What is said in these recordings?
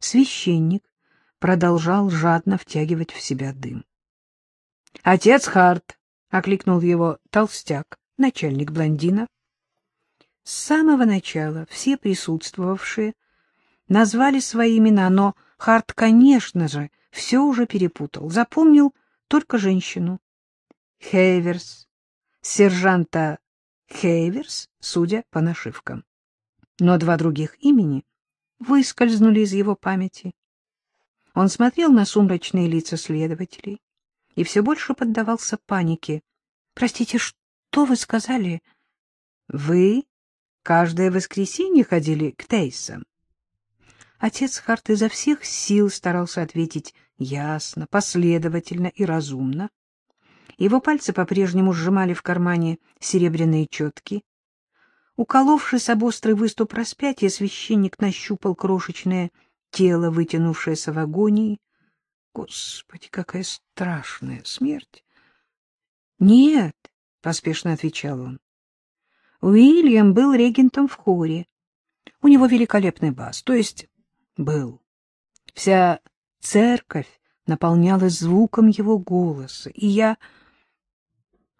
Священник продолжал жадно втягивать в себя дым. — Отец Харт! — окликнул его толстяк, начальник блондина. С самого начала все присутствовавшие назвали свои имена, но Харт, конечно же, все уже перепутал. Запомнил только женщину. Хейверс, сержанта Хейверс, судя по нашивкам. Но два других имени выскользнули из его памяти. Он смотрел на сумрачные лица следователей и все больше поддавался панике. — Простите, что вы сказали? — Вы каждое воскресенье ходили к Тейсам. Отец Харт изо всех сил старался ответить ясно, последовательно и разумно. Его пальцы по-прежнему сжимали в кармане серебряные четки. Уколовшись об острый выступ распятия, священник нащупал крошечное тело, вытянувшееся в агонии. Господи, какая страшная смерть! — Нет, — поспешно отвечал он. Уильям был регентом в хоре. У него великолепный бас, то есть был. Вся церковь наполнялась звуком его голоса, и я...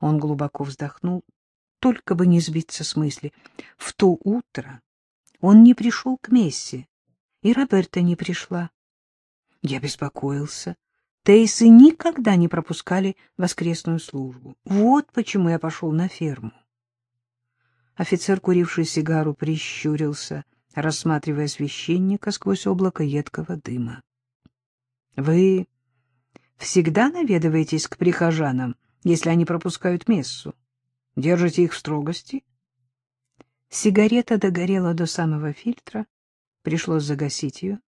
Он глубоко вздохнул, только бы не сбиться с мысли. В то утро он не пришел к мессе, и Роберта не пришла. Я беспокоился. Тейсы никогда не пропускали воскресную службу. Вот почему я пошел на ферму. Офицер, куривший сигару, прищурился, рассматривая священника сквозь облако едкого дыма. — Вы всегда наведываетесь к прихожанам, если они пропускают мессу? Держите их в строгости? Сигарета догорела до самого фильтра, пришлось загасить ее.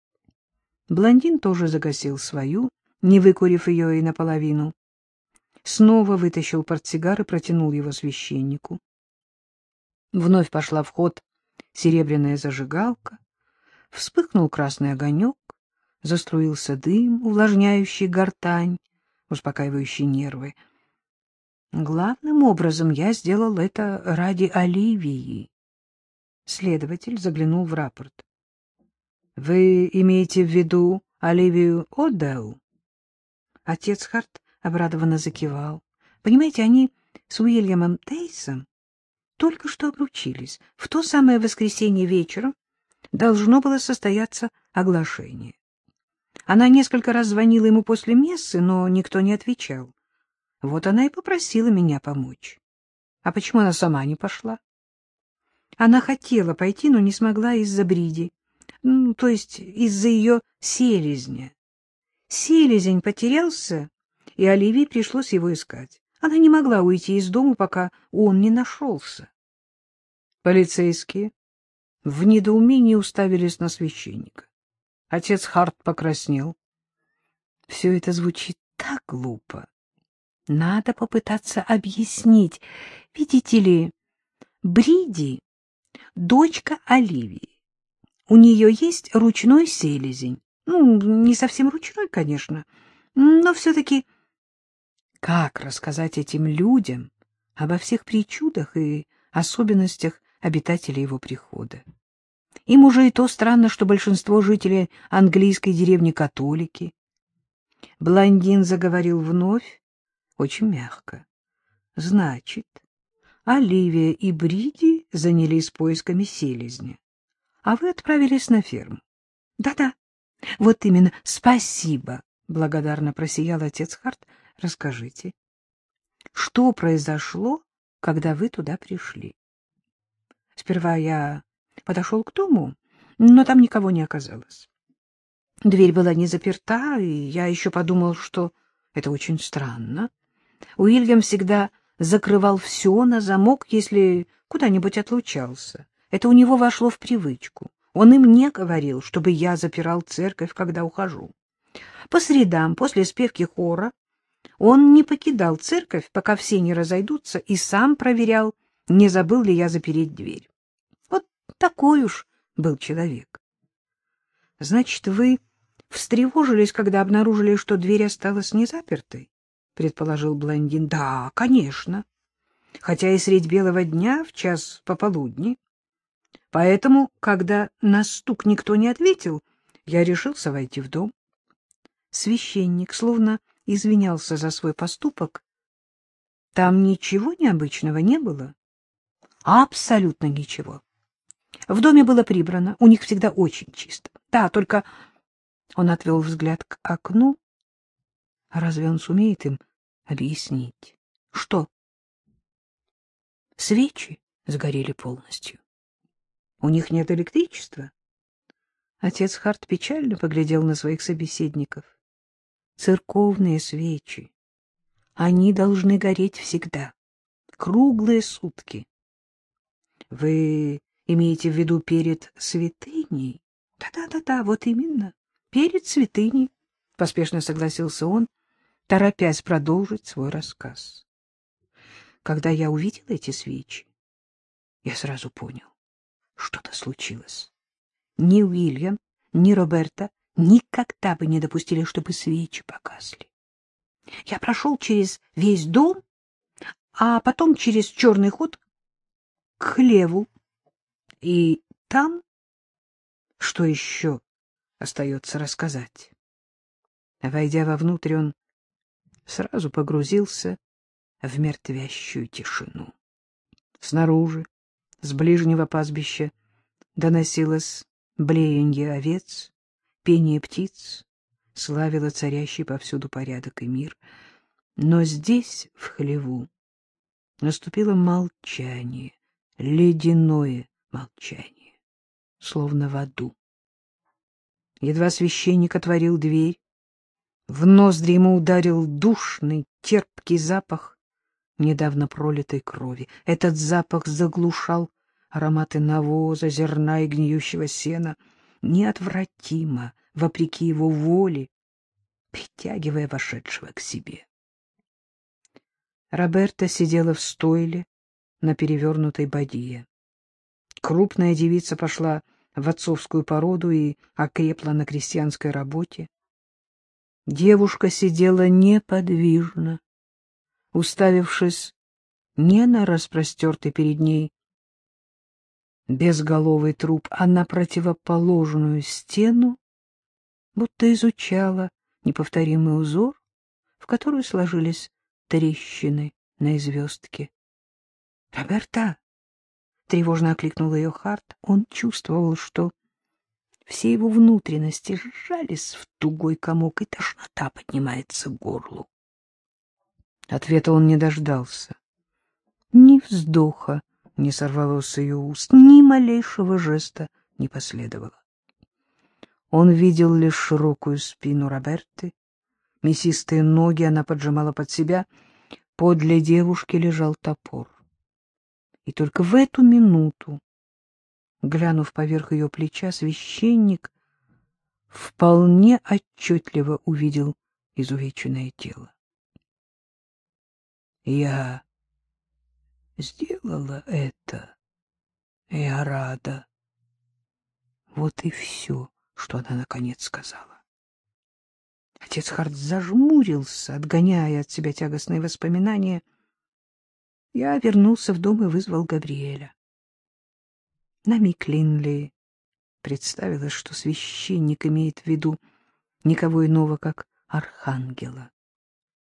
Блондин тоже загасил свою, не выкурив ее и наполовину. Снова вытащил портсигар и протянул его священнику. Вновь пошла в ход серебряная зажигалка, вспыхнул красный огонек, заструился дым, увлажняющий гортань, успокаивающий нервы. Главным образом я сделал это ради Оливии. Следователь заглянул в рапорт. — Вы имеете в виду Оливию Одел? Отец Харт обрадованно закивал. — Понимаете, они с Уильямом Тейсом только что обручились. В то самое воскресенье вечером должно было состояться оглашение. Она несколько раз звонила ему после мессы, но никто не отвечал. Вот она и попросила меня помочь. А почему она сама не пошла? Она хотела пойти, но не смогла из-за бриди, ну, то есть из-за ее селезня. Селезень потерялся, и Оливии пришлось его искать. Она не могла уйти из дома, пока он не нашелся. Полицейские в недоумении уставились на священника. Отец Харт покраснел. Все это звучит так глупо. Надо попытаться объяснить. Видите ли, Бриди — дочка Оливии. У нее есть ручной селезень. Ну, не совсем ручной, конечно, но все-таки как рассказать этим людям обо всех причудах и особенностях обитателей его прихода? Им уже и то странно, что большинство жителей английской деревни католики. Блондин заговорил вновь, очень мягко. Значит, Оливия и Бриди занялись поисками селезня, а вы отправились на ферму. Да-да, вот именно, спасибо, благодарно просиял отец Харт. Расскажите, что произошло, когда вы туда пришли? Сперва я подошел к дому, но там никого не оказалось. Дверь была не заперта, и я еще подумал, что это очень странно. Уильям всегда закрывал все на замок, если куда-нибудь отлучался. Это у него вошло в привычку. Он им не говорил, чтобы я запирал церковь, когда ухожу. По средам, после спевки хора, он не покидал церковь, пока все не разойдутся, и сам проверял, не забыл ли я запереть дверь. Вот такой уж был человек. — Значит, вы встревожились, когда обнаружили, что дверь осталась незапертой? — предположил блондин. — Да, конечно. Хотя и средь белого дня, в час пополудни. Поэтому, когда на стук никто не ответил, я решился войти в дом. Священник словно извинялся за свой поступок. Там ничего необычного не было. Абсолютно ничего. В доме было прибрано, у них всегда очень чисто. Да, только он отвел взгляд к окну. Разве он сумеет им объяснить? Что? Свечи сгорели полностью. У них нет электричества. Отец Харт печально поглядел на своих собеседников. Церковные свечи. Они должны гореть всегда, круглые сутки. Вы имеете в виду перед святыней? Да-да-да-да, вот именно, перед святыней, — поспешно согласился он, торопясь продолжить свой рассказ. Когда я увидел эти свечи, я сразу понял, что-то случилось. Ни Уильям, ни Роберта никогда бы не допустили, чтобы свечи погасли. Я прошел через весь дом, а потом через черный ход к хлеву. И там... Что еще остается рассказать? Войдя вовнутрь, он сразу погрузился в мертвящую тишину. Снаружи, с ближнего пастбища, доносилось блеяние овец, пение птиц, славило царящий повсюду порядок и мир. Но здесь, в хлеву, наступило молчание, ледяное молчание, словно в аду. Едва священник отворил дверь, в ноздри ему ударил душный, терпкий запах недавно пролитой крови. Этот запах заглушал ароматы навоза, зерна и гниющего сена, неотвратимо, вопреки его воле, притягивая вошедшего к себе. Роберта сидела в стойле на перевернутой бадье. Крупная девица пошла в отцовскую породу и окрепла на крестьянской работе. Девушка сидела неподвижно, уставившись не на распростертый перед ней безголовый труп, а на противоположную стену, будто изучала неповторимый узор, в который сложились трещины на звездке. — Роберта! — тревожно окликнул ее Харт. Он чувствовал, что все его внутренности сжались в тугой комок, и тошнота поднимается к горлу. Ответа он не дождался. Ни вздоха не сорвалось ее уст, ни малейшего жеста не последовало. Он видел лишь широкую спину Роберты, мясистые ноги она поджимала под себя, подле девушки лежал топор. И только в эту минуту, глянув поверх ее плеча, священник вполне отчетливо увидел изувеченное тело. Я сделала это. Я рада. Вот и все, что она наконец сказала. Отец Харт зажмурился, отгоняя от себя тягостные воспоминания. Я вернулся в дом и вызвал Габриэля. На миг Линли представилось, что священник имеет в виду никого иного, как архангела.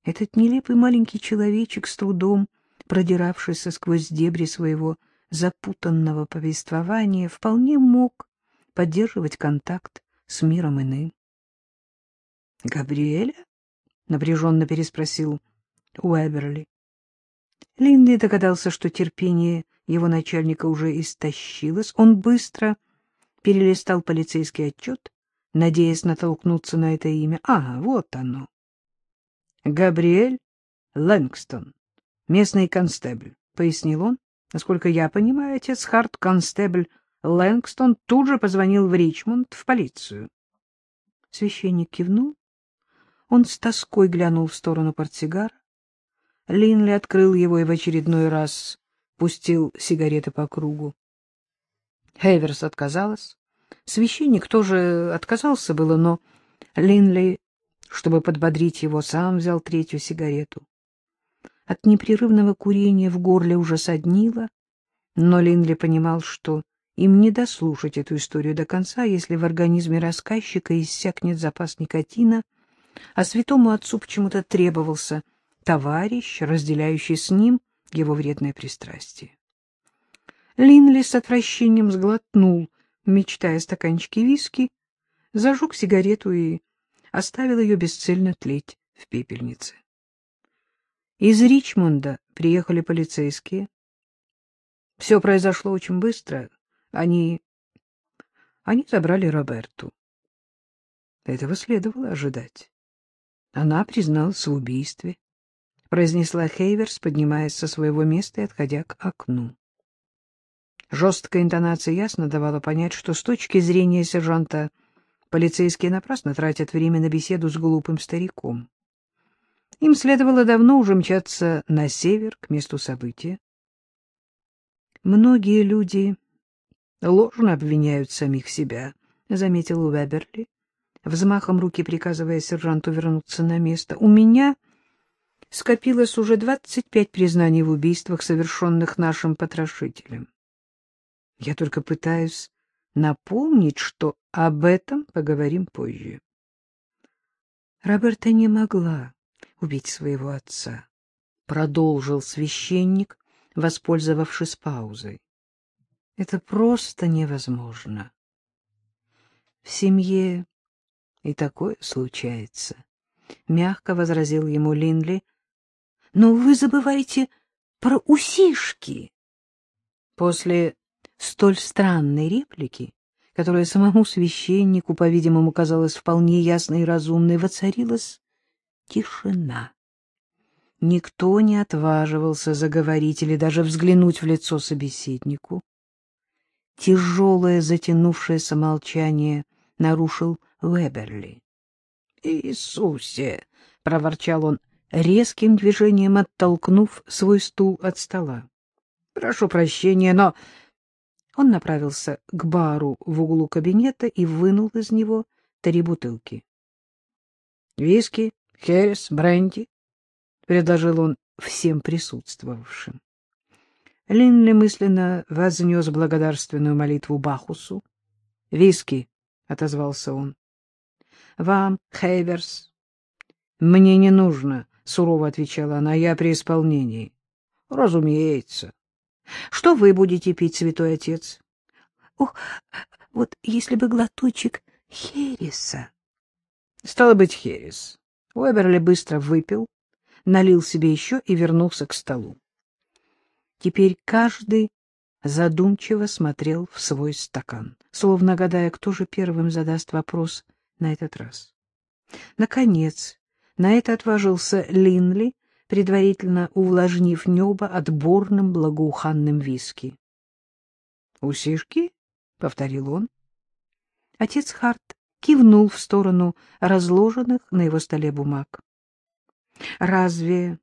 Этот нелепый маленький человечек с трудом, продиравшийся сквозь дебри своего запутанного повествования, вполне мог поддерживать контакт с миром иным. — Габриэля? — напряженно переспросил Уэберли. Линли догадался, что терпение его начальника уже истощилось. Он быстро перелистал полицейский отчет, надеясь натолкнуться на это имя. А, вот оно. Габриэль Лэнгстон, местный констебль, — пояснил он. Насколько я понимаю, отец Харт, констебль Лэнгстон, тут же позвонил в Ричмонд, в полицию. Священник кивнул. Он с тоской глянул в сторону портсигара. Линли открыл его и в очередной раз пустил сигареты по кругу. Хейверс отказалась. Священник тоже отказался было, но Линли чтобы подбодрить его, сам взял третью сигарету. От непрерывного курения в горле уже соднило, но Линли понимал, что им не дослушать эту историю до конца, если в организме рассказчика иссякнет запас никотина, а святому отцу почему-то требовался товарищ, разделяющий с ним его вредное пристрастие. Линли с отвращением сглотнул, мечтая о стаканчике виски, зажег сигарету и оставил ее бесцельно тлеть в пепельнице. Из Ричмонда приехали полицейские. Все произошло очень быстро. Они... Они забрали Роберту. Этого следовало ожидать. Она призналась в убийстве, произнесла Хейверс, поднимаясь со своего места и отходя к окну. Жесткая интонация ясно давала понять, что с точки зрения сержанта полицейские напрасно тратят время на беседу с глупым стариком. Им следовало давно уже мчаться на север, к месту события. Многие люди ложно обвиняют самих себя, — заметил Уэберли, взмахом руки приказывая сержанту вернуться на место. — У меня скопилось уже двадцать пять признаний в убийствах, совершенных нашим потрошителем. Я только пытаюсь напомнить, что об этом поговорим позже. Роберта не могла убить своего отца, — продолжил священник, воспользовавшись паузой. Это просто невозможно. В семье и такое случается, — мягко возразил ему Линли. Но вы забываете про усишки. После столь странной реплики, которая самому священнику, по-видимому, казалась вполне ясной и разумной, воцарилась тишина. Никто не отваживался заговорить или даже взглянуть в лицо собеседнику. Тяжелое затянувшееся молчание нарушил Веберли. — Иисусе! — проворчал он, резким движением оттолкнув свой стул от стола. — Прошу прощения, но... Он направился к бару в углу кабинета и вынул из него три бутылки. — Виски, херес, бренди, — предложил он всем присутствовавшим. Линли мысленно вознес благодарственную молитву Бахусу. — Виски, — отозвался он. — Вам, Хейверс. — Мне не нужно, — сурово отвечала она, — я при исполнении. — Разумеется. — Что вы будете пить, святой отец? — Ох, вот если бы глоточек хереса. — Стало быть, херес. Уэберли быстро выпил, налил себе еще и вернулся к столу. Теперь каждый задумчиво смотрел в свой стакан, словно гадая, кто же первым задаст вопрос на этот раз. Наконец, на это отважился Линли, предварительно увлажнив небо отборным благоуханным виски. — Усишки? — повторил он. Отец Харт кивнул в сторону разложенных на его столе бумаг. — Разве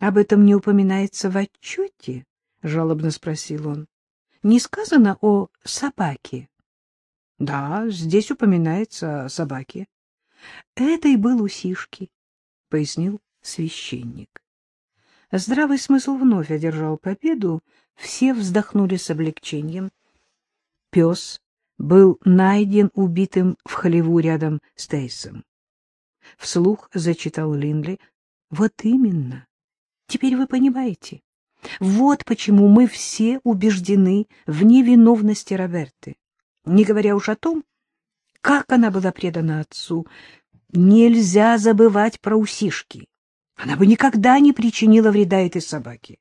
об этом не упоминается в отчете? — жалобно спросил он. — Не сказано о собаке? — Да, здесь упоминается о собаке. — Это и был Усишки, — пояснил священник. Здравый смысл вновь одержал победу, все вздохнули с облегчением. Пес был найден убитым в хлеву рядом с Тейсом. Вслух зачитал Линли. — Вот именно. Теперь вы понимаете. Вот почему мы все убеждены в невиновности Роберты. Не говоря уж о том, как она была предана отцу. Нельзя забывать про усишки. Она бы никогда не причинила вреда этой собаке.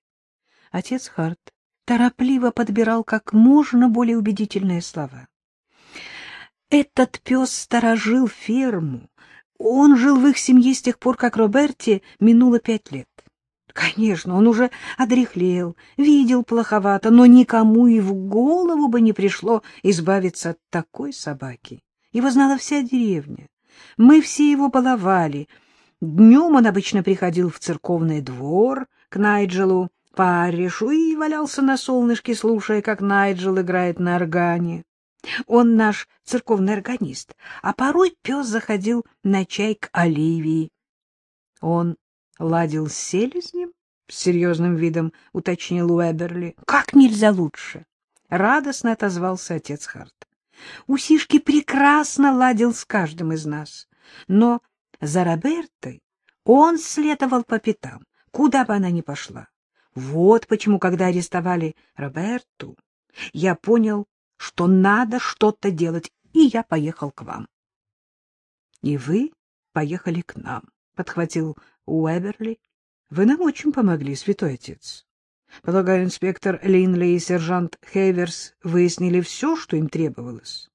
Отец Харт торопливо подбирал как можно более убедительные слова. Этот пес сторожил ферму. Он жил в их семье с тех пор, как Роберте минуло пять лет. Конечно, он уже одряхлел, видел плоховато, но никому и в голову бы не пришло избавиться от такой собаки. Его знала вся деревня. Мы все его баловали. Днем он обычно приходил в церковный двор к Найджелу Парришу и валялся на солнышке, слушая, как Найджел играет на органе. Он наш церковный органист, а порой пес заходил на чай к Оливии. Он ладил с селезнем? — с серьезным видом уточнил Уэберли. — Как нельзя лучше. — радостно отозвался отец Харт. Усишки прекрасно ладил с каждым из нас, но за Робертой он следовал по пятам, куда бы она ни пошла. Вот почему, когда арестовали Роберту, я понял, что надо что-то делать, и я поехал к вам. — И вы поехали к нам, — подхватил Уэберли. — Вы нам очень помогли, святой отец. Полагаю, инспектор Линли и сержант Хейверс выяснили все, что им требовалось.